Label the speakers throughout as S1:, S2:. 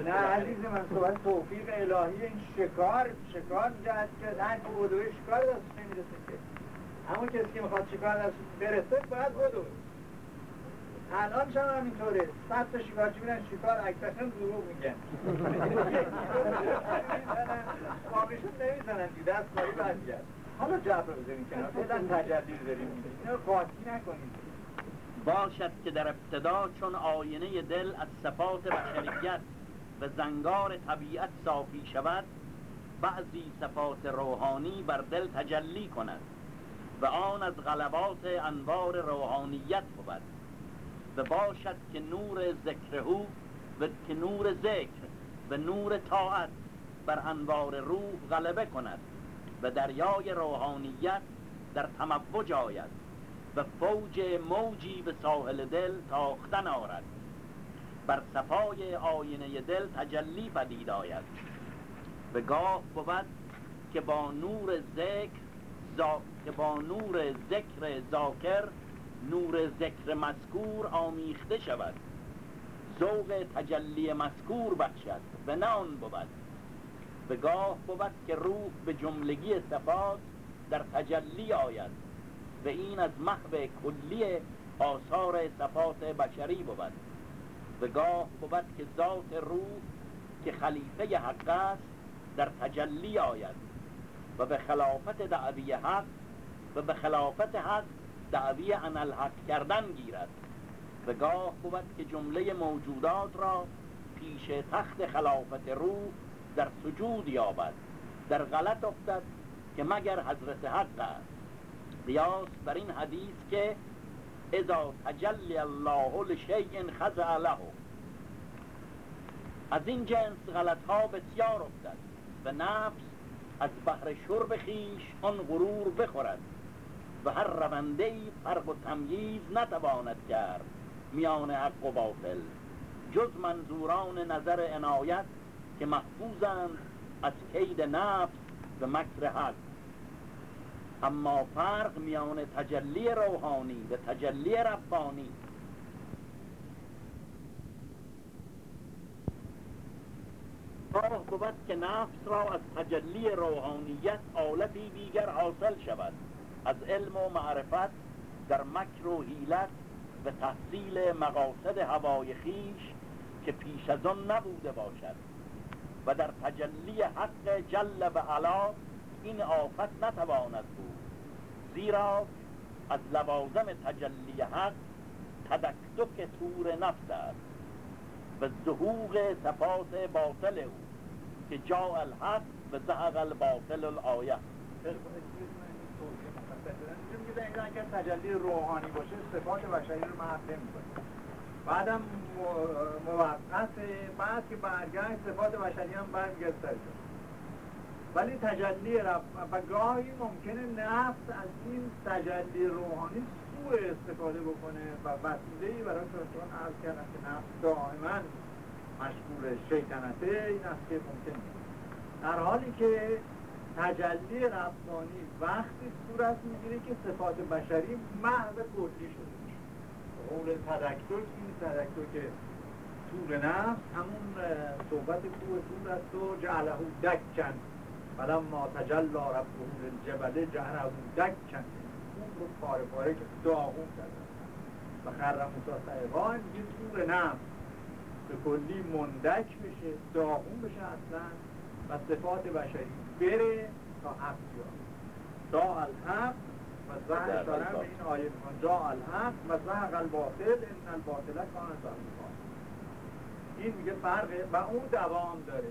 S1: نه عزیز من صحبت توفیق الهی این شکار شکار جهت که هر که بدوی شکار دست نمی‌رسه که. همون کسی که می‌خواد شکار دست برسه باید بدوی. الان هم همینطوره. صد تا شکارچی میرن شکار اکثرشون دروغ میگن. واقعشون نمی‌زنن دیگه دست کاری برگرد حالا جبر رو بزنیم کنار. فعلا تجلی رو داریم. اینو قاطی نکنیم.
S2: باشد که در ابتدا چون آینه دل از صفات بشریت و زنگار طبیعت صافی شود بعضی صفات روحانی بر دل تجلی کند و آن از غلبات انوار روحانیت بود. و باشد که نور ذکرهو و که نور ذکر و نور طاعت بر انوار روح غلبه کند و دریای روحانیت در تموج آید و فوج موجی به ساحل دل تاختن آرد. بر صفای آینه دل تجلی پدید آید. و گاه بود که با نور ذکر که با نور ذکر ذاکر نور ذکر مذکور آمیخته شود. ذوق تجلی مذکور بخشد و نه آن بود. به گاه بود که روح به جملگی صفات در تجلی آید. و این از محو کلی آثار صفات بشری بود. و گاه بود که ذات روح که خلیفه حق است در تجلی آید و به خلافت دعوی حق و به خلافت حق دعوی انالحق کردن گیرد و گاه بود که جمله موجودات را پیش تخت خلافت روح در سجود یابد. در غلط افتد که مگر حضرت حق است. قیاس بر این حدیث که اذا تجلی الله لشیء خضع له. از این جنس غلط ها بسیار افتد و نفس از بحر شرب خیش آن غرور بخورد و هر رونده فرق و تمییز نتواند کرد میان حق و باطل جز منظوران نظر عنایت که محفوظند از کید نفس و مکر حق. اما فرق میان تجلی روحانی و تجلی ربانی. راه بود که نفس را از تجلی روحانیت آلتی دیگر حاصل شود. از علم و معرفت در مکر و حیلت و تحصیل مقاصد هوای خیش که پیش از آن نبوده باشد. و در تجلی حق جل و علا این آفت نتواند بود. زیرا از لوازم تجلی حق تدکتک تور نفس است و ظهور صفات باطل او که جا الحق و زهق الباطل الآیه.
S1: اگر تجلی روحانی باشه صفات بشری رو محو نمی‌کنه بعدم موقت بعد که برگشت صفات بشری هم برمیگرد سرشون ولی تجلی رب و گاهی ممکنه نفس از این تجلی روحانی سوء استفاده بکنه و وسیله ای برای فرستان عرض کردن که نفس دائما مشغول شیطنته این است که ممکن در حالی که تجلی ربانی وقتی صورت می‌گیره که صفات بشری محو کلی شده قول تدکتر این تدکتر که طور نفس همون صحبت کوه طور است و جعله دکن. ما تجلا ربه للجبل جعله دکن اون رو پاره پاره که داغون کرده و خر موسی سعیقا میگه طور نفس به کلی مندک بشه داغون بشه اصلا. و صفات بشری بره تا بیاد. دا الحق و زهر به این آیه میکن جا الحق و زهق الباطل این الباطل کان زهر این میگه فرقه و اون دوام داره.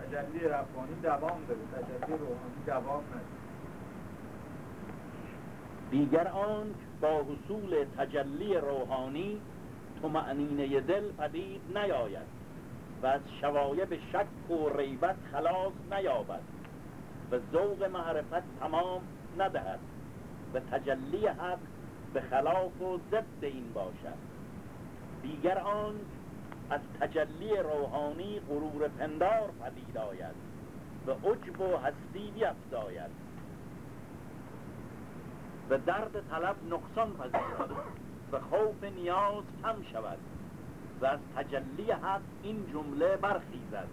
S1: تجلی ربانی دوام داره تجلی روحانی دوام نداره.
S2: دیگر آن با حصول تجلی روحانی معنینه دل پدید نیاید و از شوایب شک و ریبت خلاص نیابد و ذوق معرفت تمام ندهد و تجلی حق به خلاف و ضد این باشد. دیگر آن از تجلی روحانی غرور پندار پدید آید. و عجب و هستی بیفزاید. و درد طلب نقصان پذیرد. و خوف نیاز کم شود. و از تجلی حق این جمله برخیزد.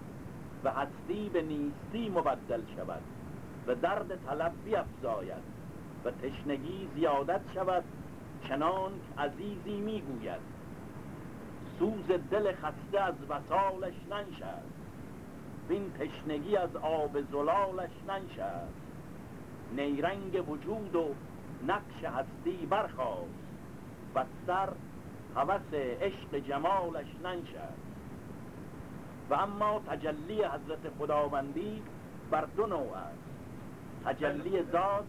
S2: و هستی به نیستی مبدل شود. و درد طلب بیفزاید. و تشنگی زیادت شود. چنان عزیزی می‌گوید. سوز دل خسته از وسالش ننشد بین تشنگی از آب زلالش ننشد نیرنگ وجود و نقش هستی برخواست و سر هوس عشق جمالش ننشد و اما تجلی حضرت خداوندی بر دو نوع است. تجلی ذات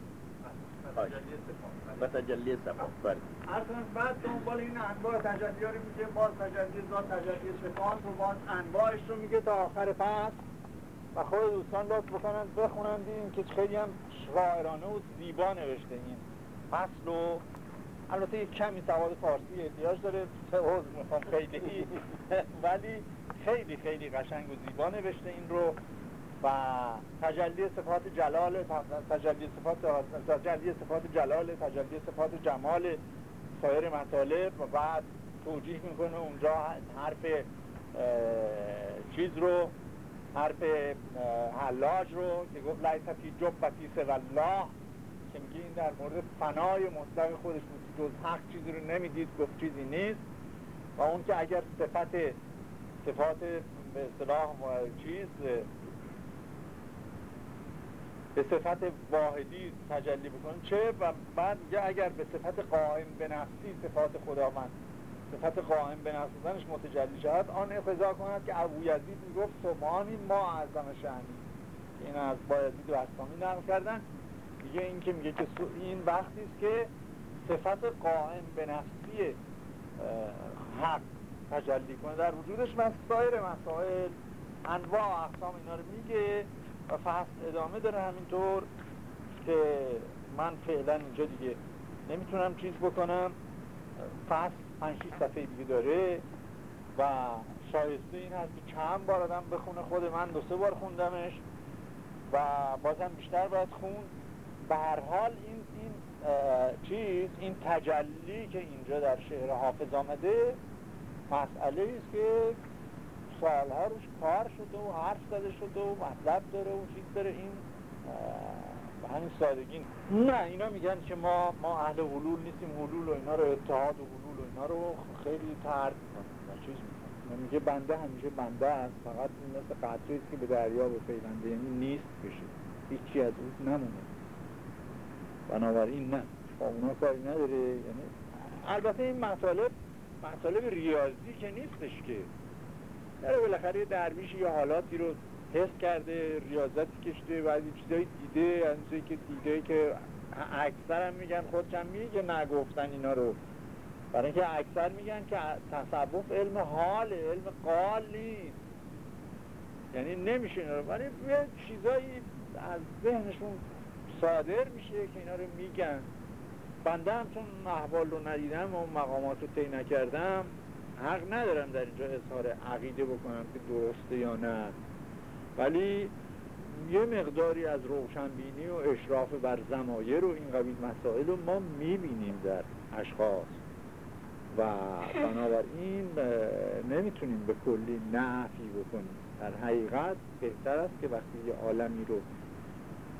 S2: و تجلی صفات
S1: بله بعد دنبال این انواع تجلی ها رو میگه باز تجلی ذات تجلی صفات و باز انواعش رو میگه تا آخر فصل و خود دوستان لطف بکنن بخونن دیدیم که خیلی هم شاعرانه و زیبا نوشته این فصل و البته یک کمی سواد فارسی احتیاج داره حوض می‌خوام خیلی ولی خیلی خیلی قشنگ و زیبا نوشته این رو. و تجلی صفات جلال تجلی صفات تجلی صفات جلال تجلی صفات جمال سایر مطالب و بعد توجیه می‌کنه اونجا حرف چیز رو حرف حلاج رو که گفت لیس فی جبتی الله که میگه این در مورد فنای مطلق خودش بود. جز حق چیزی رو نمی‌دید گفت چیزی نیست. و اون که اگر صفت صفات به اصطلاح چیز به صفت واحدی تجلی بکنه چه؟ و بعد میگه اگر به صفت قائم به نفسی صفات خداوند صفت قائم به نفس متجلی شد آن اقضا کند که ابو یزید می‌گفت سبحانی ما اعظم شعنی این از بایزید و اسلامی نقل کردن. میگه این که میگه که این وقتی است که صفت قائم به نفسی حق تجلی کنه. در وجودش سایر مسائل انواع اقسام اینا رو میگه. و فصل ادامه داره همینطور که من فعلا اینجا دیگه نمی‌تونم چیز بکنم. فصل پنج صفحه دیگه داره و شایسته این هست که چند بار آدم بخونه خود من دو سه بار خوندمش و بازم بیشتر باید خون به هر حال این این چیز این تجلی که اینجا در شعر حافظ آمده مسئله است که سالها روش کار شده و حرف زده شده و مطلب داره و چیز داره. این به همین سادگی نه اینا میگن که ما ما اهل حلول نیستیم. حلول و اینا رو اتحاد و حلول و اینا رو خیلی ترد می‌کنیم. چیز می‌کنیم. میگه بنده همیشه بنده است. فقط مثل قطره که به دریا به پیونده یعنی نیست بشه هیچی از اون نمونه. بنابراین نه. با اونا کاری نداره. یعنی البته این مطالب مطالب ریاضی که نیستش که. داره بالاخره درویش یه حالاتی رو حس کرده ریاضتی کشته و از چیزایی دیده از که دیده که اکثر هم میگن خودشم میگه نگفتن اینا رو. برای اینکه اکثر میگن که تصوف علم حال علم قال نیست. یعنی نمیشه اینا رو. ولی یه چیزایی از ذهنشون صادر میشه که اینا رو میگن. بنده هم چون احوال رو ندیدم و مقامات رو طی نکردم حق ندارم در اینجا اظهار عقیده بکنم که درسته یا نه. ولی یه مقداری از روشنبینی و اشراف بر زمایر و این قبیل مسائل رو ما می‌بینیم در اشخاص. و بنابراین نمی‌تونیم به کلی نفی بکنیم. در حقیقت بهتر است که وقتی یه عالمی رو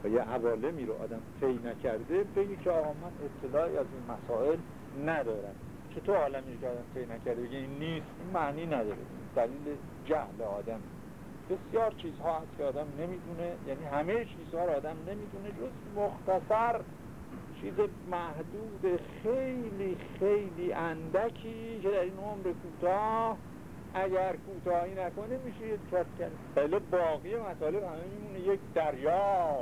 S1: و یه عوالمی رو آدم طی نکرده بگی که آقا من اطلاعی از این مسائل ندارم. چطور عالمی که آدم طی نکرده بگی این نیست این معنی نداره. دلیل جهل آدم. بسیار چیزها هست که آدم نمی‌دونه. یعنی همه چیزها رو آدم نمی‌دونه. جز مختصر چیز محدود خیلی خیلی اندکی که در این عمر کوتاه اگر کوتاهی نکنه میشه یک کس کنه باقی مطالب همه میمونه. یک دریا.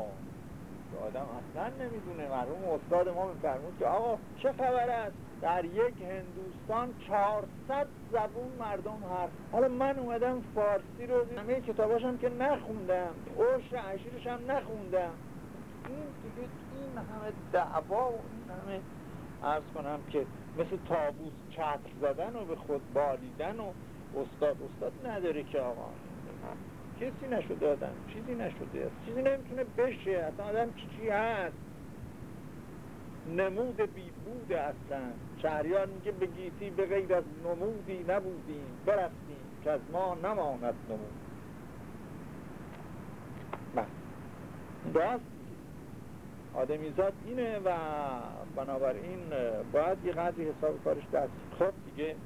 S1: که آدم اصلا نمی‌دونه. مرحوم استاد ما میفرمود که آقا چه خبر است؟ در یک هندوستان 400 زبون مردم حرف حالا من اومدم فارسی رو همه کتاباشم که نخوندم. عشر عشیرش هم نخوندم. این دیگه این همه دعوا و این همه ارز کنم که مثل تابوس چتر زدن و به خود بالیدن و استاد استاد نداره که آقا. کسی نشده آدم. چیزی نشده. است چیزی نمی‌تونه بشه. اصلا آدم چی چی هست؟ نمود بیبود هستند. شهریار میگه به گیتی به غیر از نمودی نبودیم. برفتیم که از ما نماند نمود. بله. راست آدمیزاد اینه و بنابراین باید یه قدری حساب کارش دست خب دیگه.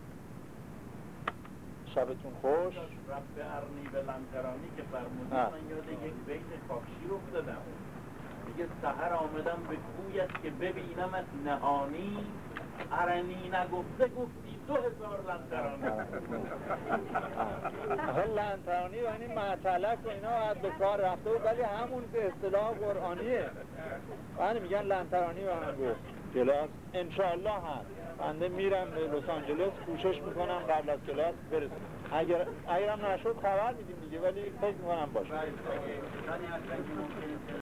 S1: شبتون خوش.
S2: رفت ارنی به لنکرانی که فرمودی. من یاد یک بیت کاکشی رو افتادم. میگه سهر آمدم به کویت که ببینمت نهانی. ارنی نگفته گفتی دو هزار لنکرانی
S1: آخه لنترانی و این معتلک و اینا باید به کار رفته بود ولی همون به اصطلاح قرآنیه. ولی میگن لنترانی و من گفت. کلاس انشاءالله هست. بنده میرم به لس آنجلس کوشش می‌کنم قبل از کلاس برسیم اگر اگرم نشد خبر میدیم دیگه ولی فکر می‌کنم باشه.